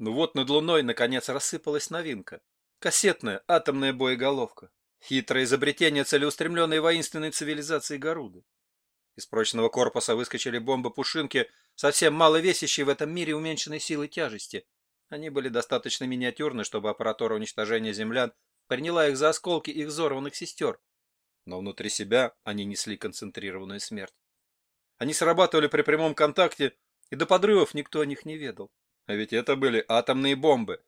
Ну вот над Луной наконец рассыпалась новинка. Кассетная атомная боеголовка. Хитрое изобретение целеустремленной воинственной цивилизации Горуды. Из прочного корпуса выскочили бомбы-пушинки, совсем мало весящие в этом мире уменьшенной силы тяжести. Они были достаточно миниатюрны, чтобы аппаратура уничтожения землян приняла их за осколки их взорванных сестер. Но внутри себя они несли концентрированную смерть. Они срабатывали при прямом контакте, и до подрывов никто о них не ведал. А ведь это были атомные бомбы.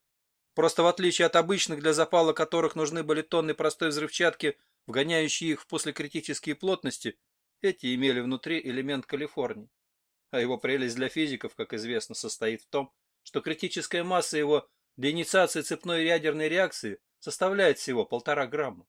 Просто в отличие от обычных, для запала которых нужны были тонны простой взрывчатки, вгоняющие их в послекритические плотности, эти имели внутри элемент Калифорнии. А его прелесть для физиков, как известно, состоит в том, что критическая масса его для инициации цепной ядерной реакции составляет всего полтора грамма.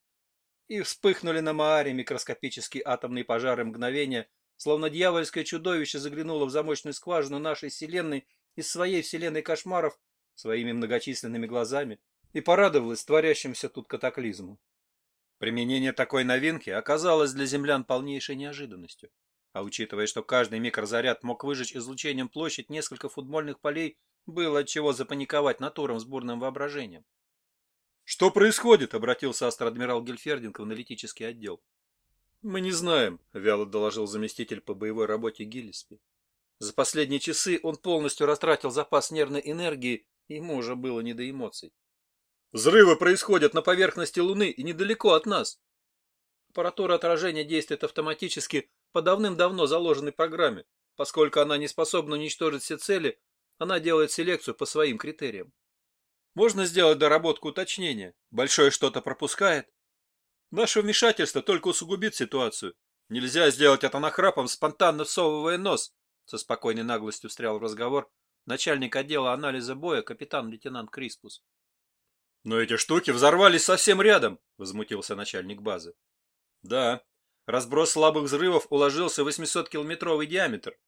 И вспыхнули на Мааре микроскопические атомные пожары мгновения, словно дьявольское чудовище заглянуло в замочную скважину нашей Вселенной из своей вселенной кошмаров своими многочисленными глазами и порадовалась творящимся тут катаклизму. Применение такой новинки оказалось для землян полнейшей неожиданностью. А учитывая, что каждый микрозаряд мог выжечь излучением площадь несколько футбольных полей, было от чего запаниковать натурам с бурным воображением. «Что происходит?» — обратился астроадмирал Гельфердинг в аналитический отдел. «Мы не знаем», — вяло доложил заместитель по боевой работе Гиллиспи. За последние часы он полностью растратил запас нервной энергии, ему уже было не до эмоций. Взрывы происходят на поверхности Луны и недалеко от нас. Аппаратура отражения действует автоматически по давным-давно заложенной программе. Поскольку она не способна уничтожить все цели, она делает селекцию по своим критериям. Можно сделать доработку уточнения. Большое что-то пропускает. Наше вмешательство только усугубит ситуацию. Нельзя сделать это нахрапом, спонтанно всовывая нос. Со спокойной наглостью встрял в разговор начальник отдела анализа боя капитан-лейтенант Криспус. «Но эти штуки взорвались совсем рядом», — возмутился начальник базы. «Да, разброс слабых взрывов уложился в 800-километровый диаметр.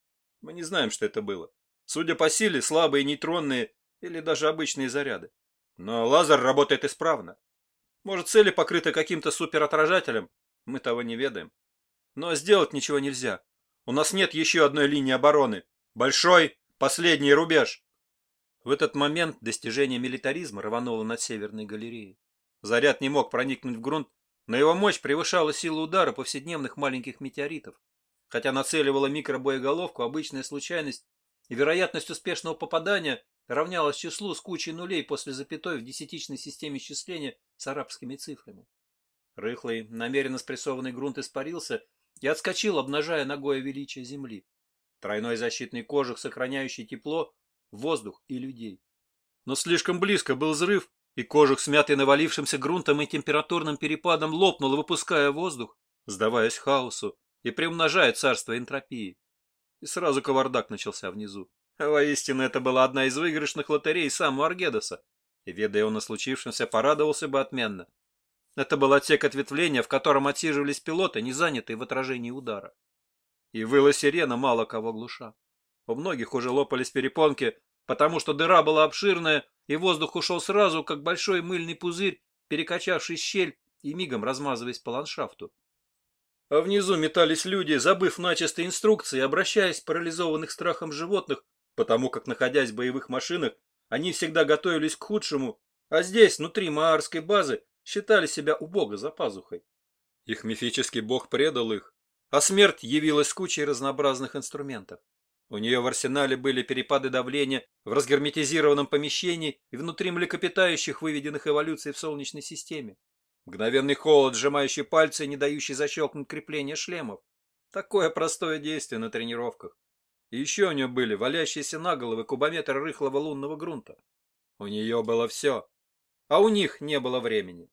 Мы не знаем, что это было. Судя по силе, слабые нейтронные или даже обычные заряды. Но лазер работает исправно. Может, цели покрыты каким-то суперотражателем, мы того не ведаем. Но сделать ничего нельзя. У нас нет еще одной линии обороны. Большой, последний рубеж. В этот момент достижение милитаризма рвануло над Северной галереей. Заряд не мог проникнуть в грунт, но его мощь превышала силу удара повседневных маленьких метеоритов. Хотя нацеливала микробоеголовку, обычная случайность и вероятность успешного попадания равнялась числу с кучей нулей после запятой в десятичной системе счисления с арабскими цифрами. Рыхлый, намеренно спрессованный грунт испарился и отскочил, обнажая ногое величие земли. Тройной защитный кожух, сохраняющий тепло, воздух и людей. Но слишком близко был взрыв, и кожух, смятый навалившимся грунтом и температурным перепадом, лопнул, выпуская воздух, сдаваясь хаосу и приумножая царство энтропии. И сразу кавардак начался внизу. Воистину, это была одна из выигрышных лотерей самого Аргедоса, и, ведая он о случившемся, порадовался бы отменно. Это был отсек ответвления, в котором отсиживались пилоты, не занятые в отражении удара. И выла сирена мало кого глуша. У многих уже лопались перепонки, потому что дыра была обширная, и воздух ушел сразу, как большой мыльный пузырь, перекачавший щель и мигом размазываясь по ландшафту. А внизу метались люди, забыв начисто инструкции, обращаясь парализованных страхом животных, потому как, находясь в боевых машинах, они всегда готовились к худшему, а здесь, внутри Маарской базы, считали себя убого за пазухой. Их мифический бог предал их, а смерть явилась кучей разнообразных инструментов. У нее в арсенале были перепады давления в разгерметизированном помещении и внутри млекопитающих, выведенных эволюцией в Солнечной системе. Мгновенный холод, сжимающий пальцы не дающий защелкнуть крепление шлемов. Такое простое действие на тренировках. И еще у нее были валящиеся на головы кубометры рыхлого лунного грунта. У нее было все. А у них не было времени.